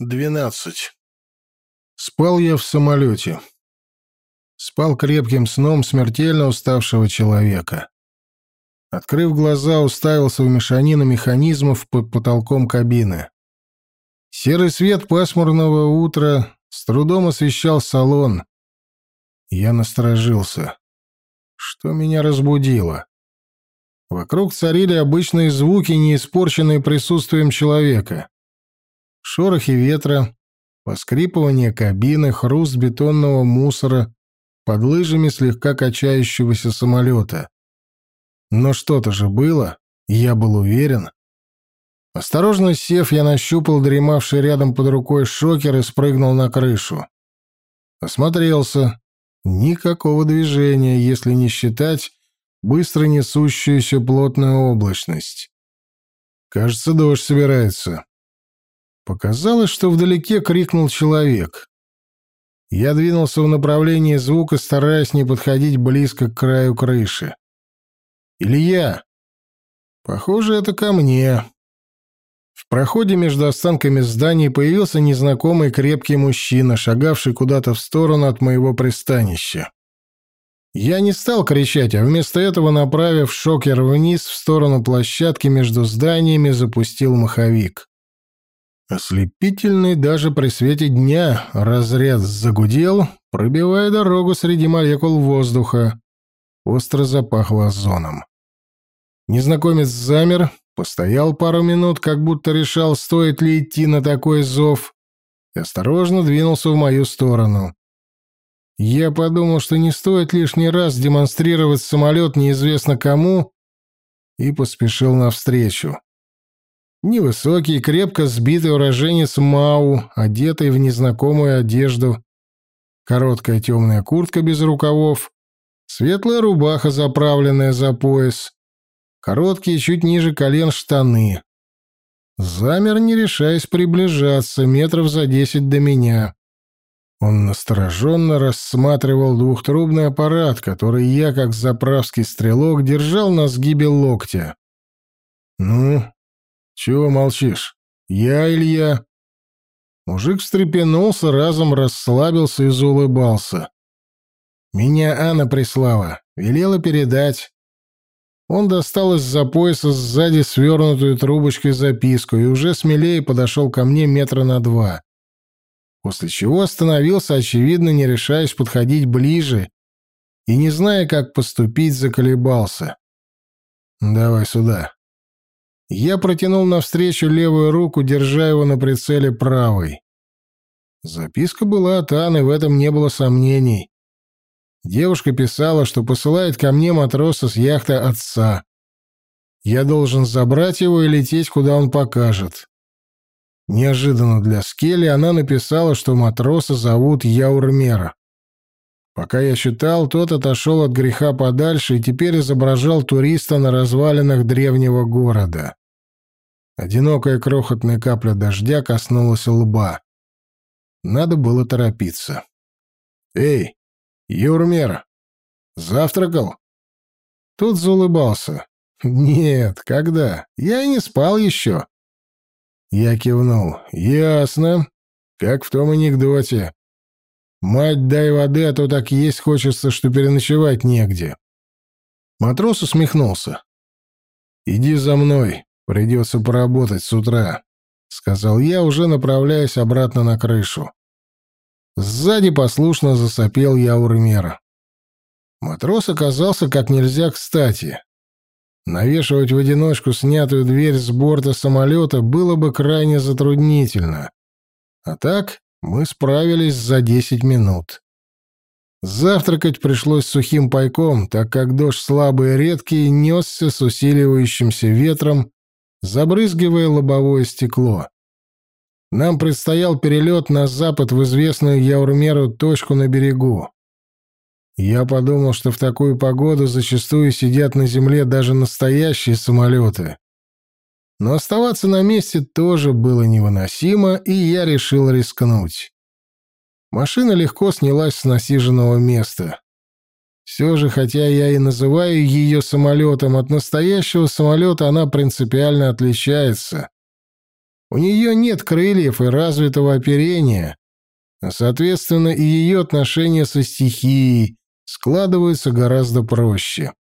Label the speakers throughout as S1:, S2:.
S1: 12. Спал я в самолете. Спал крепким сном смертельно уставшего человека. Открыв глаза, уставился в мешанину механизмов под потолком кабины. Серый свет пасмурного утра с трудом освещал салон. Я насторожился. Что меня разбудило? Вокруг царили обычные звуки, не испорченные присутствием человека шорохи ветра, поскрипывание кабины, хруст бетонного мусора под лыжами слегка качающегося самолета. Но что-то же было, я был уверен. Осторожно сев, я нащупал дремавший рядом под рукой шокер и спрыгнул на крышу. Осмотрелся. Никакого движения, если не считать быстро несущуюся плотную облачность. Кажется, дождь собирается. Показалось, что вдалеке крикнул человек. Я двинулся в направлении звука, стараясь не подходить близко к краю крыши. «Илья!» «Похоже, это ко мне». В проходе между останками зданий появился незнакомый крепкий мужчина, шагавший куда-то в сторону от моего пристанища. Я не стал кричать, а вместо этого, направив шокер вниз в сторону площадки между зданиями, запустил маховик. Ослепительный даже при свете дня разряд загудел, пробивая дорогу среди молекул воздуха. Остро запахло озоном. Незнакомец замер, постоял пару минут, как будто решал, стоит ли идти на такой зов, и осторожно двинулся в мою сторону. Я подумал, что не стоит лишний раз демонстрировать самолет неизвестно кому, и поспешил навстречу. Невысокий, крепко сбитый уроженец Мау, одетый в незнакомую одежду. Короткая темная куртка без рукавов, светлая рубаха, заправленная за пояс, короткие, чуть ниже колен штаны. Замер, не решаясь приближаться, метров за десять до меня. Он настороженно рассматривал двухтрубный аппарат, который я, как заправский стрелок, держал на сгибе локтя. «Ну, «Чего молчишь? Я Илья». Мужик встрепенулся, разом расслабился и заулыбался. «Меня Анна прислала. Велела передать». Он достал из-за пояса сзади свернутую трубочкой записку и уже смелее подошел ко мне метра на два. После чего остановился, очевидно, не решаясь подходить ближе и, не зная, как поступить, заколебался. «Давай сюда». Я протянул навстречу левую руку, держа его на прицеле правой. Записка была от Анны, в этом не было сомнений. Девушка писала, что посылает ко мне матроса с яхты отца. Я должен забрать его и лететь, куда он покажет. Неожиданно для Скелли она написала, что матроса зовут Яурмера. Пока я читал, тот отошел от греха подальше и теперь изображал туриста на развалинах древнего города. Одинокая крохотная капля дождя коснулась лба. Надо было торопиться. «Эй, Юрмер, завтракал?» Тут заулыбался. «Нет, когда? Я и не спал еще». Я кивнул. «Ясно. Как в том анекдоте. Мать, дай воды, а то так есть хочется, что переночевать негде». Матрос усмехнулся. «Иди за мной. Придется поработать с утра», — сказал я, уже направляясь обратно на крышу. Сзади послушно засопел я Урмера. Матрос оказался как нельзя кстати. Навешивать в одиночку снятую дверь с борта самолета было бы крайне затруднительно. А так мы справились за десять минут. Завтракать пришлось сухим пайком, так как дождь слабый и редкий несся с усиливающимся ветром забрызгивая лобовое стекло. Нам предстоял перелет на запад в известную Яурмеру точку на берегу. Я подумал, что в такую погоду зачастую сидят на земле даже настоящие самолеты. Но оставаться на месте тоже было невыносимо, и я решил рискнуть. Машина легко снялась с насиженного места. Все же, хотя я и называю ее самолетом, от настоящего самолета она принципиально отличается. У нее нет крыльев и развитого оперения, а, соответственно, и ее отношения со стихией складываются гораздо проще.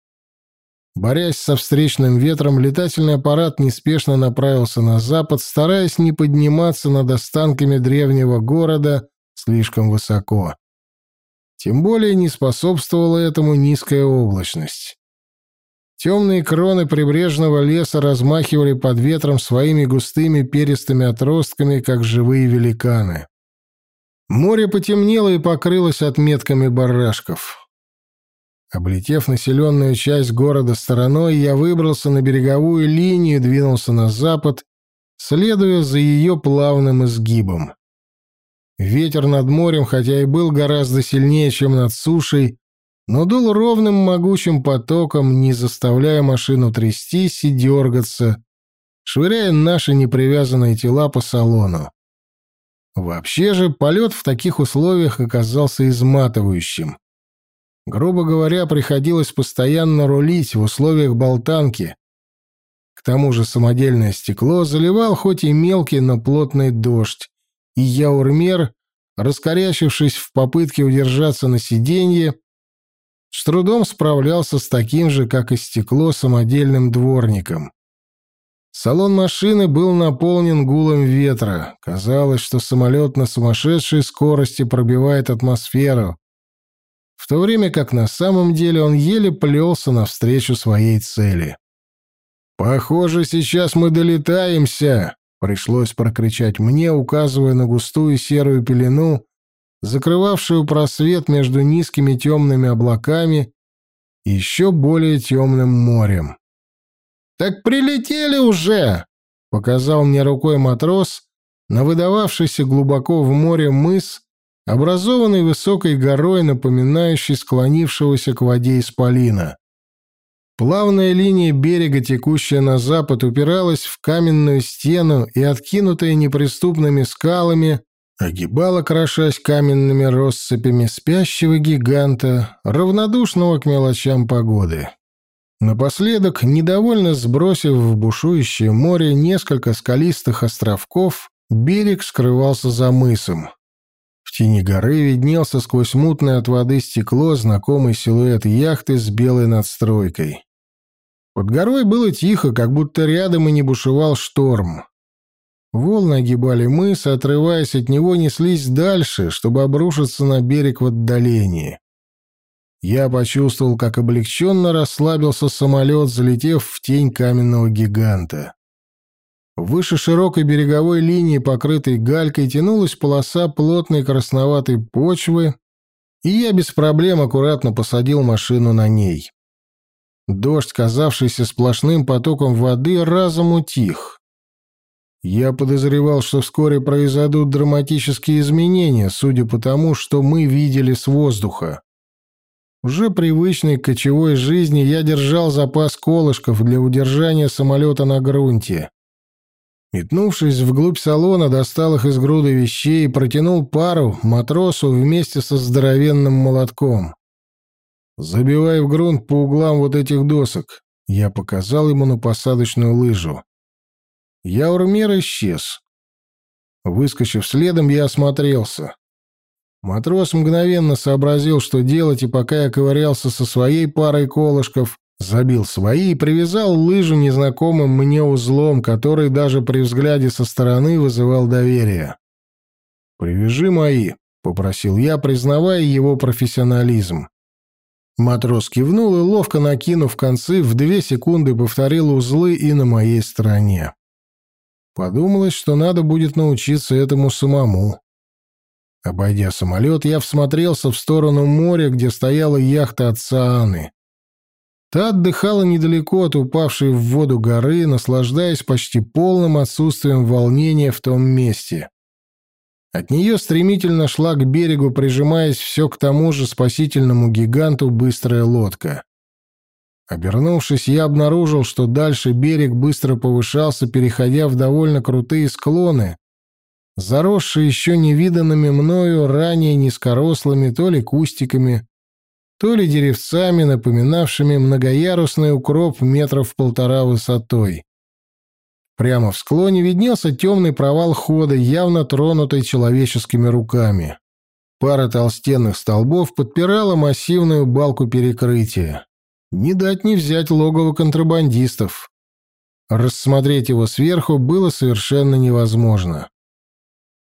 S1: Борясь со встречным ветром, летательный аппарат неспешно направился на запад, стараясь не подниматься над останками древнего города слишком высоко. Тем более не способствовала этому низкая облачность. Темные кроны прибрежного леса размахивали под ветром своими густыми перистыми отростками, как живые великаны. Море потемнело и покрылось отметками барашков. Облетев населенную часть города стороной, я выбрался на береговую линию и двинулся на запад, следуя за ее плавным изгибом. Ветер над морем, хотя и был гораздо сильнее, чем над сушей, но дул ровным могучим потоком, не заставляя машину трястись и дергаться, швыряя наши непривязанные тела по салону. Вообще же полет в таких условиях оказался изматывающим. Грубо говоря, приходилось постоянно рулить в условиях болтанки. К тому же самодельное стекло заливал хоть и мелкий, но плотный дождь, и Яурмер, раскорячившись в попытке удержаться на сиденье, с трудом справлялся с таким же, как и стекло, самодельным дворником. Салон машины был наполнен гулом ветра. Казалось, что самолет на сумасшедшей скорости пробивает атмосферу, в то время как на самом деле он еле плелся навстречу своей цели. «Похоже, сейчас мы долетаемся!» — пришлось прокричать мне, указывая на густую серую пелену, закрывавшую просвет между низкими темными облаками и еще более темным морем. «Так прилетели уже!» — показал мне рукой матрос на выдававшийся глубоко в море мыс, образованный высокой горой, напоминающей склонившегося к воде исполина. Плавная линия берега, текущая на запад, упиралась в каменную стену и, откинутая неприступными скалами, огибала, крошась каменными россыпями спящего гиганта, равнодушного к мелочам погоды. Напоследок, недовольно сбросив в бушующее море несколько скалистых островков, берег скрывался за мысом. В тени горы виднелся сквозь мутное от воды стекло знакомый силуэт яхты с белой надстройкой. Под горой было тихо, как будто рядом и не бушевал шторм. Волны огибали мыс, отрываясь от него, неслись дальше, чтобы обрушиться на берег в отдалении. Я почувствовал, как облегченно расслабился самолет, залетев в тень каменного гиганта. Выше широкой береговой линии, покрытой галькой, тянулась полоса плотной красноватой почвы, и я без проблем аккуратно посадил машину на ней. Дождь, казавшийся сплошным потоком воды, разом утих. Я подозревал, что вскоре произойдут драматические изменения, судя по тому, что мы видели с воздуха. Уже привычной к кочевой жизни я держал запас колышков для удержания самолета на грунте. Метнувшись вглубь салона, достал их из груды вещей и протянул пару матросу вместе со здоровенным молотком. «Забивай в грунт по углам вот этих досок». Я показал ему на посадочную лыжу. Яурмер исчез. Выскочив следом, я осмотрелся. Матрос мгновенно сообразил, что делать, и пока я ковырялся со своей парой колышков, Забил свои и привязал лыжу незнакомым мне узлом, который даже при взгляде со стороны вызывал доверие. «Привяжи мои», — попросил я, признавая его профессионализм. Матрос кивнул и, ловко накинув концы, в две секунды повторил узлы и на моей стороне. Подумалось, что надо будет научиться этому самому. Обойдя самолет, я всмотрелся в сторону моря, где стояла яхта отца Анны. Та отдыхала недалеко от упавшей в воду горы, наслаждаясь почти полным отсутствием волнения в том месте. От нее стремительно шла к берегу, прижимаясь все к тому же спасительному гиганту быстрая лодка. Обернувшись, я обнаружил, что дальше берег быстро повышался, переходя в довольно крутые склоны, заросшие еще невиданными мною ранее низкорослыми то ли кустиками, то ли деревцами, напоминавшими многоярусный укроп метров полтора высотой. Прямо в склоне виднелся темный провал хода, явно тронутый человеческими руками. Пара толстенных столбов подпирала массивную балку перекрытия. Не дать не взять логово контрабандистов. Рассмотреть его сверху было совершенно невозможно.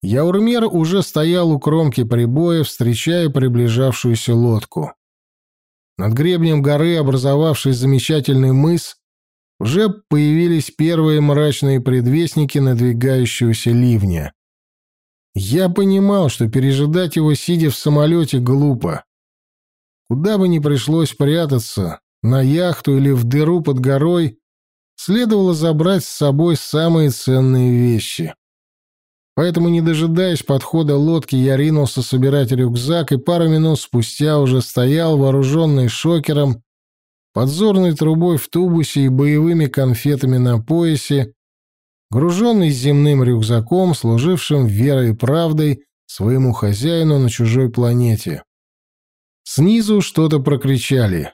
S1: Яурмер уже стоял у кромки прибоя, встречая приближавшуюся лодку. Над гребнем горы, образовавший замечательный мыс, уже появились первые мрачные предвестники надвигающегося ливня. Я понимал, что пережидать его, сидя в самолете, глупо. Куда бы ни пришлось прятаться, на яхту или в дыру под горой, следовало забрать с собой самые ценные вещи. Поэтому, не дожидаясь подхода лодки, я ринулся собирать рюкзак и пару минут спустя уже стоял, вооруженный шокером, подзорной трубой в тубусе и боевыми конфетами на поясе, груженный земным рюкзаком, служившим верой и правдой своему хозяину на чужой планете. Снизу что-то прокричали.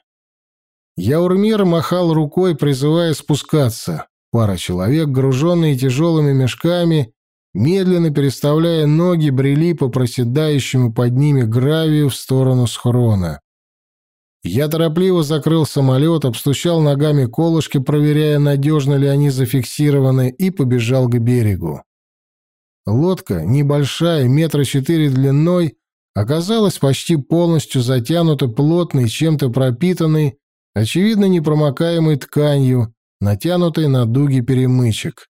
S1: Яурмир махал рукой, призывая спускаться. Пара человек, груженные тяжелыми мешками, медленно переставляя ноги, брели по проседающему под ними гравию в сторону схрона. Я торопливо закрыл самолет, обстучал ногами колышки, проверяя, надежно ли они зафиксированы, и побежал к берегу. Лодка, небольшая, метра четыре длиной, оказалась почти полностью затянута плотной, чем-то пропитанной, очевидно, непромокаемой тканью, натянутой на дуги перемычек.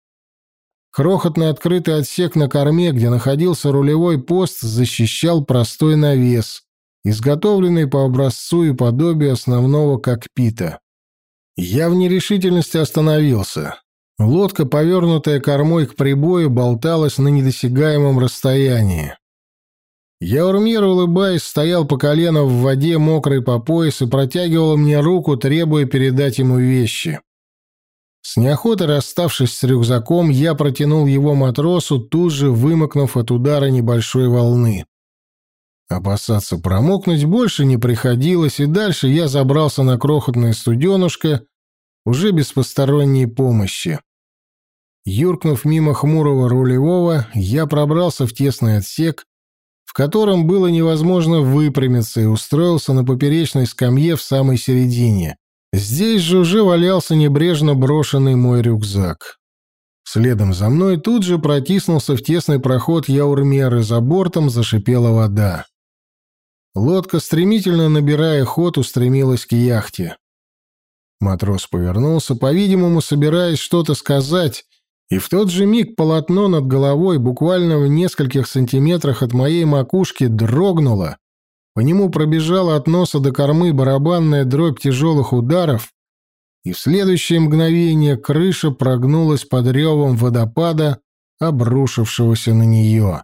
S1: Крохотный открытый отсек на корме, где находился рулевой пост, защищал простой навес, изготовленный по образцу и подобию основного кокпита. Я в нерешительности остановился. Лодка, повернутая кормой к прибою, болталась на недосягаемом расстоянии. Яурмир, улыбаясь, стоял по колено в воде, мокрый по пояс, и протягивал мне руку, требуя передать ему вещи. С неохотой расставшись с рюкзаком, я протянул его матросу, тут же вымокнув от удара небольшой волны. Опасаться промокнуть больше не приходилось, и дальше я забрался на крохотное студенушко, уже без посторонней помощи. Юркнув мимо хмурого рулевого, я пробрался в тесный отсек, в котором было невозможно выпрямиться, и устроился на поперечной скамье в самой середине. Здесь же уже валялся небрежно брошенный мой рюкзак. Следом за мной тут же протиснулся в тесный проход Яурмеры, за бортом зашипела вода. Лодка, стремительно набирая ход, устремилась к яхте. Матрос повернулся, по-видимому, собираясь что-то сказать, и в тот же миг полотно над головой, буквально в нескольких сантиметрах от моей макушки, дрогнуло, по нему пробежала от носа до кормы барабанная дробь тяжелых ударов, и в следующее мгновение крыша прогнулась под ревом водопада, обрушившегося на нее.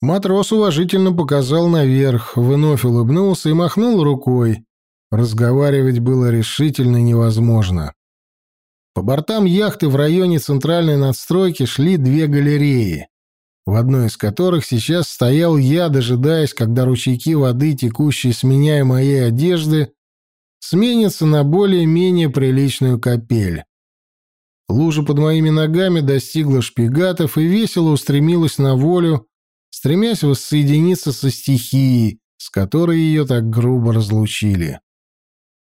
S1: Матрос уважительно показал наверх, вновь улыбнулся и махнул рукой. Разговаривать было решительно невозможно. По бортам яхты в районе центральной надстройки шли две галереи в одной из которых сейчас стоял я, дожидаясь, когда ручейки воды, текущие с меня и моей одежды, сменятся на более-менее приличную капель. Лужа под моими ногами достигла шпигатов и весело устремилась на волю, стремясь воссоединиться со стихией, с которой ее так грубо разлучили.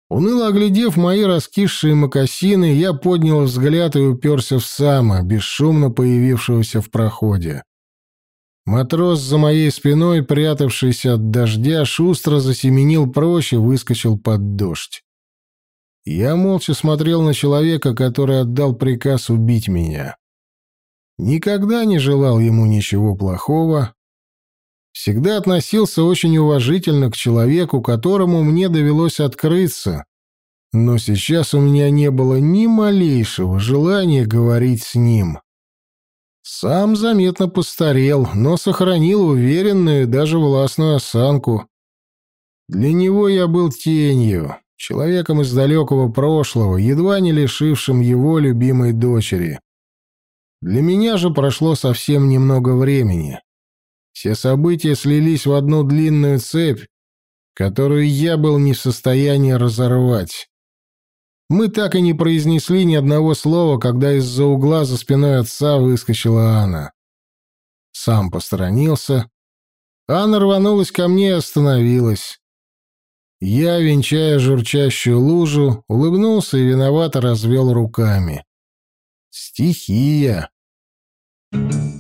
S1: Уныло оглядев мои раскисшие мокасины, я поднял взгляд и уперся в Сама, бесшумно появившегося в проходе. Матрос за моей спиной, прятавшийся от дождя, шустро засеменил прочь и выскочил под дождь. Я молча смотрел на человека, который отдал приказ убить меня. Никогда не желал ему ничего плохого. Всегда относился очень уважительно к человеку, которому мне довелось открыться. Но сейчас у меня не было ни малейшего желания говорить с ним. Сам заметно постарел, но сохранил уверенную, даже властную осанку. Для него я был тенью, человеком из далекого прошлого, едва не лишившим его любимой дочери. Для меня же прошло совсем немного времени. Все события слились в одну длинную цепь, которую я был не в состоянии разорвать. Мы так и не произнесли ни одного слова, когда из-за угла за спиной отца выскочила Анна. Сам посторонился. Анна рванулась ко мне и остановилась. Я, венчая журчащую лужу, улыбнулся и виновато развел руками. Стихия. Thank you.